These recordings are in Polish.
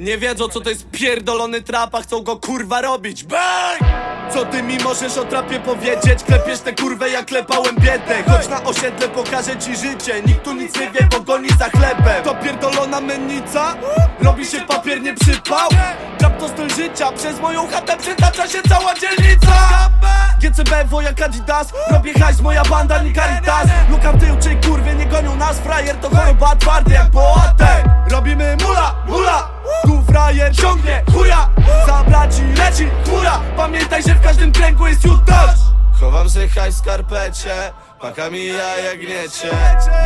Nie wiedzą co to jest pierdolony trap, a chcą go kurwa robić. Bang! Co ty mi możesz o trapie powiedzieć? Klepiesz tę kurwę jak klepałem biedę Chodź na osiedle, pokażę ci życie. Nikt tu nic nie wie, bo goni za chlebem. To pierdolona mennica? Robi się papier, nie przypał? Trap to styl życia, przez moją chatę przytacza się cała dzielnica. GCB, wojak Adidas. Robię hajs, moja banda, nie Caritas. Luka w tył, czy kurwie nie gonią nas. Frajer to choroba, twardy jak boatek Robimy mula, frajer ciągnie chuja. Za braci leci chmura Pamiętaj, że w każdym kręgu jest Judasz Chowam się hajs w skarpecie Paka mi jaja gniecie.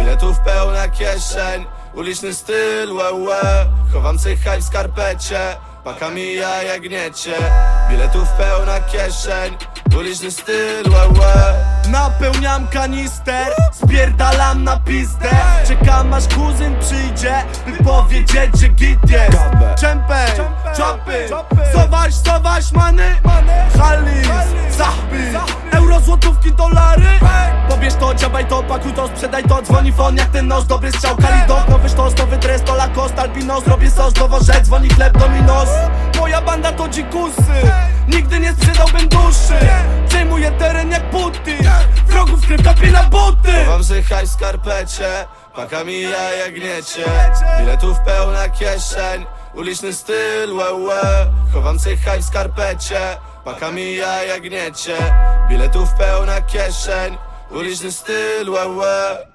Biletów pełna kieszeń Uliczny styl, łe, łe. Chowam się hajs w skarpecie Paka mi jaja gniecie. Biletów pełna kieszeń Uliczny styl, łe, łe. Napełniam kanister Spierdalam na pizdę Czekam aż kuzyn przyjdzie By powiedzieć, że git jest? Czempę, czapy. Sowaś, sowaś, many. Halis, zachby. Euro, złotówki, dolary. Pobierz to, dziabaj to, pakuj to, sprzedaj to. Dzwoni fon jak ten noż, dobry strzał. Kalidok, nowy sztos, nowy dres, to Lacoste Albino, zrobię sos, dowożę, dzwoni chleb, dominos Moja banda to dzikusy. Nigdy nie sprzedałbym duszy. Przejmuję teren jak buty Wrogów krew buty Hajs w skarpecie Paka mi jaja gniecie. Biletów pełna kieszeń Uliczny styl, łe, łe. Chowam hajs w skarpecie Paka mi jaja gniecie. Biletów pełna kieszeń Uliczny styl, łe, łe